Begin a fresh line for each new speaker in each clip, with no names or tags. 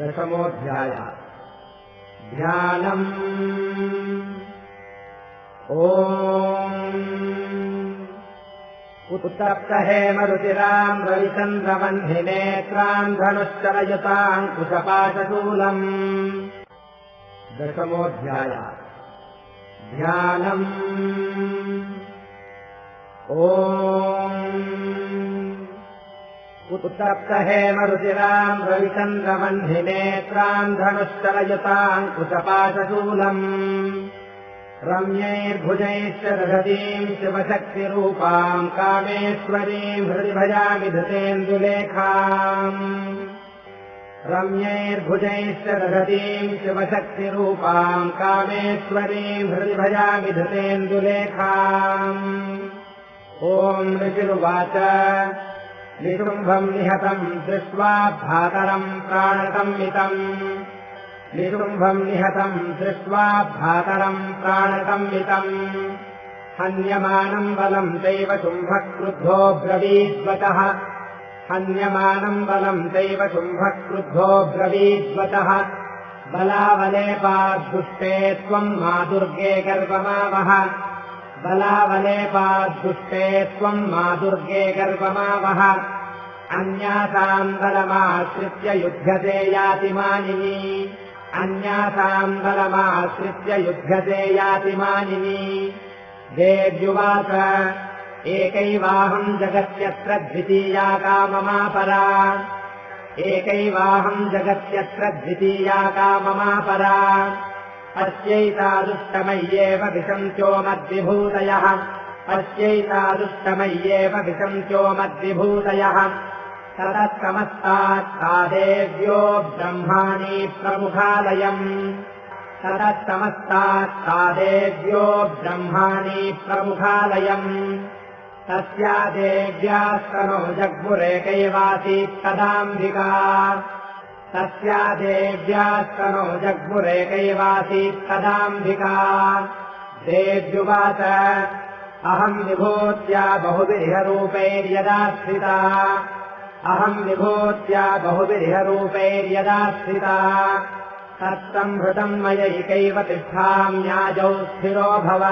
दशमोऽध्याय। ध्यानम्। ओ उत्तप्तहेमरुचिराम् रविचन्द्रवह्निनेत्राम् धनुश्चरयुताङ्कुशपाशूलम् दशमोऽध्याय। ध्यानम् ओ उत्तप्तहेमरुचिराम् रविचन्द्रवह्निनेत्राम् धनुश्चरयुताङ्कुशपाशूलम् रम्यैर्भुजैश्च दधतीम् शिवशक्तिरूपाम् कामेश्वरीम् हृदि भजामि धृतेन्दुलेखाम्। रम्यैर्भुजैश्च दधतीम् शिवशक्तिरूपाम् कामेश्वरीम् हृदि भजामि धृतेन्दुलेखाम्। ओम् ऋषिरुवाच निशुम्भम् निहतम् दृष्ट्वा भातरम् प्राणसंमितम्। निशुम्भम् निहतम् दृष्ट्वा भातरम् प्राणसंमितम्। हन्यमानम् बलम् चैव शुम्भः क्रुद्धो ब्रवीद्वतः। हन्यमानम् बलम् चैव शुम्भः क्रुद्धो ब्रवीद्वतः। बलावलेपाद्दुष्टे त्वम् मा दुर्गे गर्वमावह बलावलेपाद्दुष्टे त्वम् मा दुर्गे गर्वमावह। अन्यासाम् बलमाश्रित्य युध्यते यातिमानिनी। अन्यासाम् बलमाश्रित्य युध्यते यातिमानिनी। देव्युवाच एकैवाहम् जगत्यत्र द्वितीया काममापरा। एकैवाहम् जगत्यत्र द्वितीया काममापरा अस्यैतादुष्टमय्येव विशन्त्यो मद्विभूतयः। अस्यैतादुष्टमय्येव विशन्त्यो मद्विभूतयः। ततस्तमस्तात्ता देव्यो ब्रह्माणि प्रमुखालयम्। ततस्तमस्तात्ता देव्यो ब्रह्माणि प्रमुखालयम्। तस्या देव्यास्तनो जग्मुरेकैवासीत् तदाम्बिका तस्या देव्यास्तनो जग्मुरेकैवासीत् तदाम्बिका देव्युवाच अहम् विभूत्या बहुविधरूपैर्यदा स्थिता। अहम् विभूत्या बहुविधरूपैर्यदा स्थिता। तत्सम्भृतम् मयैकैव तिष्ठाम्याजौ स्थिरो भव।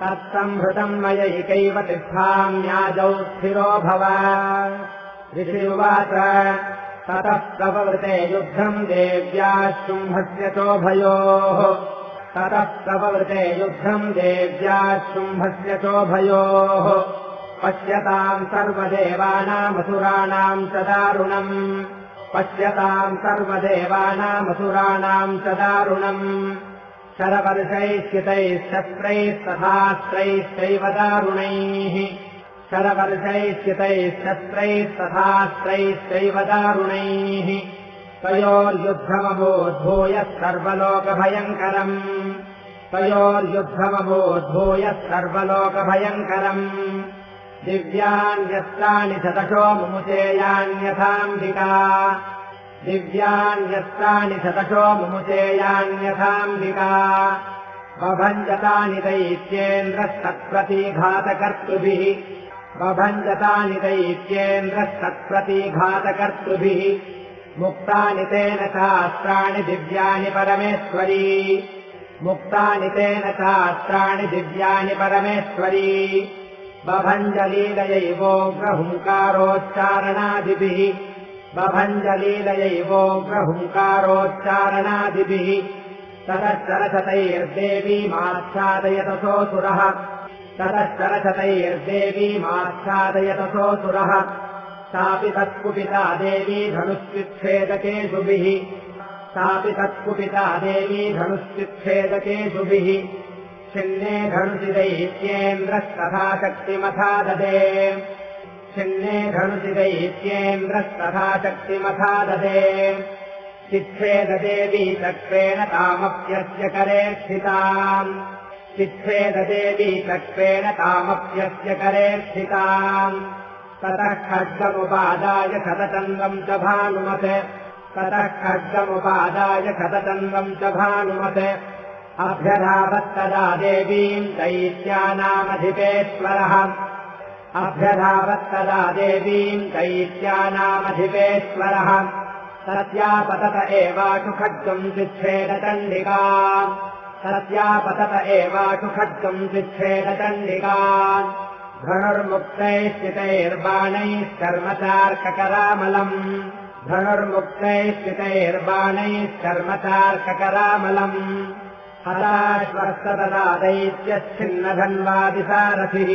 तत्सम्भृतम् मयैकैव तिष्ठाम्याजौ स्थिरो भव। ऋषिरुवाच ततः प्रववृते युद्धम् देव्याः शुम्भस्य चोभयोः ततः प्रववृते युद्धम् देव्याः शुम्भस्य चोभयोः पश्यताम् सर्वदेवानामसुराणाम् च दारुणम्। पश्यताम् सर्वदेवानामसुराणाम् च दारुणम्। शरवर्षैश्चितैः शस्त्रैस्तथास्त्रैश्चैव दारुणैः शरवर्षैश्चितैः शस्त्रैस्तथास्त्रैश्चैव दारुणैः तयोर्युद्धमभूद्भूयः सर्वलोकभयङ्करम् तयोर्युद्धमभूद्भूयः सर्वलोकभयङ्करम् दिव्यान्यस्त्राणि शतशो मुमुचेयान्यथाम्बिका दिव्यान्यस्त्राणि शतशो मुमुचेयान्यथाम्बिका बभञ्जतानि दैत्येन्द्रस्तत्प्रतिघातकर्तृभिः बभञ्जतानि दैत्येन्द्रस्तत्प्रतिघातकर्तृभिः मुक्तानि तेन शास्त्राणि दिव्यानि परमेश्वरी। मुक्तानि तेन शास्त्राणि दिव्यानि परमेश्वरी। बभञ्जलीलयैवोग्रहुङ्कारोच्चारणादिभिः बभञ्जलीलयैवोग्रहुङ्कारोच्चारणादिभिः। ततश्चरशतैर्देवीमाच्छादयतसोऽसुरः ततश्चरशतैर्देवीमाच्छादयतसोऽसुरः सापि तत्कुपिता देवी धनुश्चिच्छेदकेषुभिः सापि तत्कुपिता देवी धनुश्चिच्छेदकेषुभिः छिन्ने धनुषि दैत्येन्द्रस्तथा शक्तिमथा ददे छिन्ने धनुषि दैत्येन्द्रस्तथा शक्तिमथा ददे चिच्छेददेवी चक्रेण तामप्यस्य करे स्थिताम् चिच्छेददेवी चक्रेण तामप्यस्य करे स्थिताम्। ततः खड्गमुपादाय खतचन्द्रम् च भानुमत्। ततः खड्गमुपादाय खतचन्द्रम् च भानुमत्। अभ्यधावत्तदा देवीम् दैत्यानामधिपेश्वरः अभ्यधावत्तदा देवीम् दैत्यानामधिपेश्वरः तस्यापतत एवाशु खड्गम् चिच्छेदचण्डिका तस्यापतत एवाशु खड्गम् चिच्छेदचण्डिका धनुर्मुक्तैः स्थितैर्बाणैः कर्मचार्ककरामलम् धनुर्मुक्तैः स्थितैर्बाणैः कर्मचार्ककरामलम् हताश्वस्तदा दैत्यच्छिन्नधन्वादिसारथिः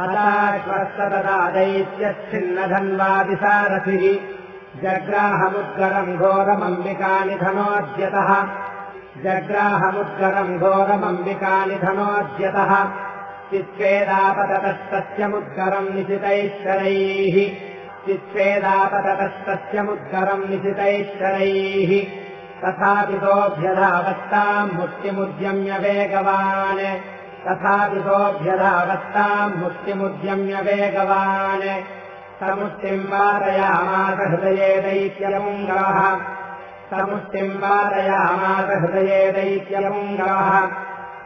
हताश्वस्तदा दैत्यच्छिन्नधन्वादिसारथिः जग्राहमुद्गरम् घोरमम्बिकानिधनोऽद्यतः जग्राहमुद्गरम् घोरमम्बिकानिधनोऽद्यतः चिच्छेदापततस्तस्यमुद्गरम् निशितैश्वरैः चिच्छेदापततस्तस्यमुद्गरम् निशितैश्वरैः तथापितोऽभ्यधावस्ताम् मुक्तिमुद्यम्य वेगवान् तथापितोऽभ्यधावस्ताम् मुक्तिमुद्यम्य वेगवान् समुष्टिम् वारयामास हृदये दैत्यमुङ्गाः समुष्टिम् वारयामास हृदये दैत्यमुङ्गाः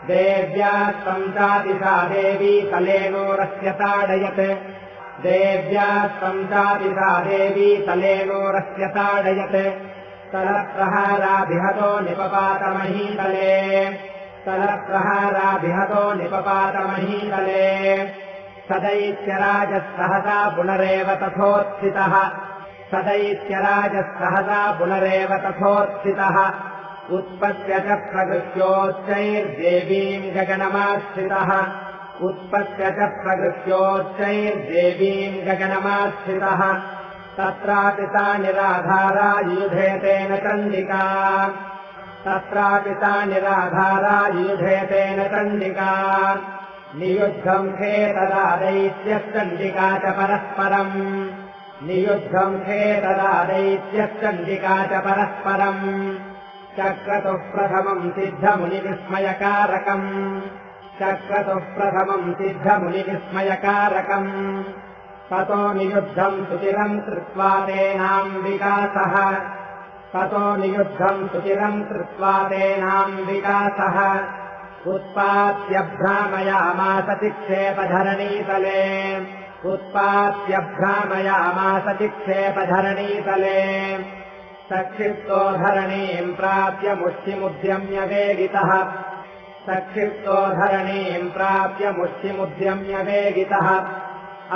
देव्या त्वम् चादिशा देवी तलेनोरस्य ताडयत्। देव्या त्वम् चादिशा देवी तलेनोरस्य ताडयत्। तलप्रहाराभिहतो निपपातमहीतले। तलप्रहाराभिहतो निपपातमहीतले। सदैत्यराजः सहसा पुनरेव तथोत्थितः सदैत्यराजः पुनरेव तथोत्थितः। उत्पत्य च प्रगृह्योच्चैर्देवीम् गगनमाश्रितः। उत्पत्य च प्रगृह्योच्चैर्देवीम् गगनमाश्रितः। तत्रापि सा निराधारा युधेतेन चण्डिका। तत्रापि सा निराधारा युधेतेन चण्डिका। खे तदा दैत्यश्चण्डिका च परस्परम् नियुद्धम् तदा दैत्यश्चण्डिका च परस्परम्। चक्रतुः प्रथमम् सिद्धमुनिविस्मयकारकम्। चक्रतुः प्रथमम् सिद्धमुनिविस्मयकारकम्। ततो नियुद्धम् सुचिरम् कृत्वा तेनाम् विकासः ततो नियुद्धम् सुचिरम् कृत्वा तेनाम् विकासः उत्पात्यभ्रामयामासतिक्षेपधरणीतले उत्पात्यभ्रामयामासतिक्षेपधरणीतले सक्षिप्तो धरणीम् प्राप्य मुष्टिमुद्यम्य वेगितः सक्षिप्तो धरणीम् प्राप्य मुष्टिमुद्यम्य वेगितः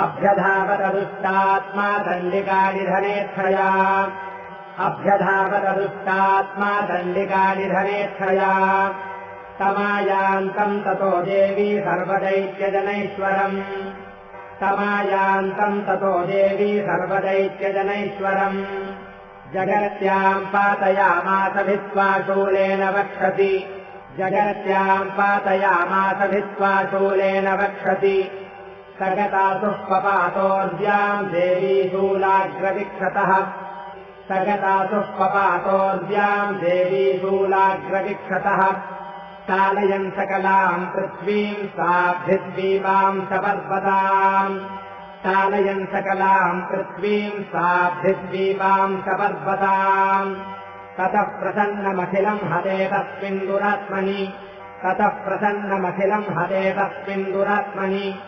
अभ्यधावतदुष्टात्मा दण्डिकानिधनेच्छया अभ्यधावतदुष्टात्मा दण्डिकानिधनेच्छया समायान्तम् ततो देवी सर्वदैत्यजनैश्वरम् समायान्तम् ततो देवी सर्वदैत्यजनैश्वरम्। जगत्याम् पातयामास भित्त्वा शूलेन वक्षति जगत्याम् पातयामास भित्त्वा शूलेन वक्षति सगतासुः पपातोऽर्व्याम् देवी शूलाग्रविक्षतः। सगतासुः पपातोऽर्व्याम् देवी शूलाग्रविक्षतः चालयन् सकलाम् पृथ्वीम् साभिद्वीपाम् सपर्वताम् चालयन् सकलाम् पृथ्वीम् साभिद्वीपाम् सपर्वताम् ततः प्रसन्नमखिलम् हते तस्मिन् दुरात्मनि। ततः प्रसन्नमखिलम् हते तस्मिन् दुरात्मनि।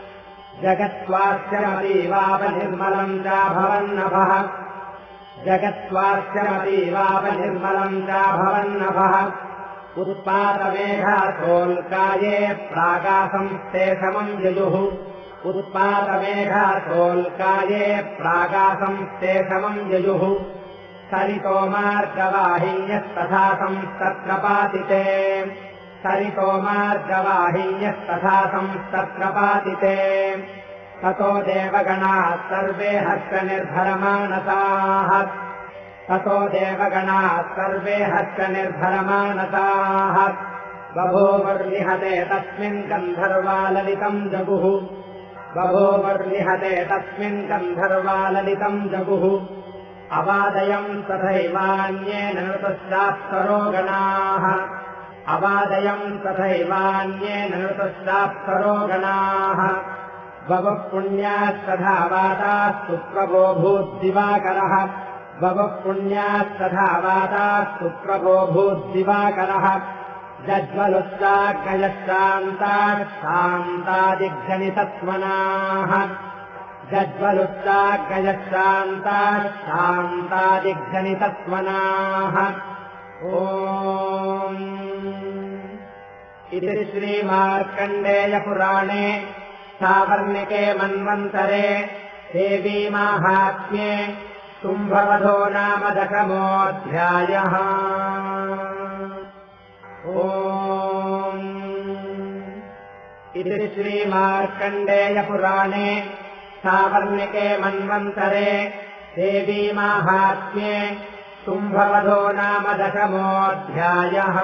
जगत्स्वास्यमतीवापनिर्मलम् चाभवन्नभः जगत्स्वास्यमतीवापनिर्मलम् चाभवन्नभः उत्पातमेघासोल्काये प्रागासम् शेषमम् यजुः उत्पातमेघासोल्काये प्रागासम् शेषमम् यजुः सरितो मार्गवाहिन्यस्तथा संस्तत्र पातिते सरितो मार्गवाहिन्यस्तथा संस्तत्र पातिते ततो देवगणाः सर्वे हर्षनिर्भरमानसाः ततो देवगणाः सर्वे हर्षनिर्भरमानसाः बभोवर्निहते तस्मिन् गन्धर्वाललितम् जगुः। बभोवर्निहते तस्मिन् गन्धर्वाललितम् जगुः। अवादयम् तथैवान्येन नृतश्चाप्सरो गणाः अवादयम् तथैवान्येन नृतश्चाप्सरो गणाः बवः पुण्यास्तथा वातास्तु प्रभो भूद्दिवाकरः बवः पुण्यास्तथा वातास्तु प्रभो भूद्दिवाकरः। जज्वलुत्ताग्रयशान्ताः शान्तादिघ्नितत्वनाः ओ इति श्रीमार्कण्डेयपुराणे सावर्णिके मन्वन्तरे देवीमाहात्म्ये शुम्भवधो नाम दशमोऽध्यायः। ओ इति श्रीमार्कण्डेयपुराणे सावर्णिके मन्वन्तरे देवीमाहात्म्ये शुम्भवधो नाम दशमोऽध्यायः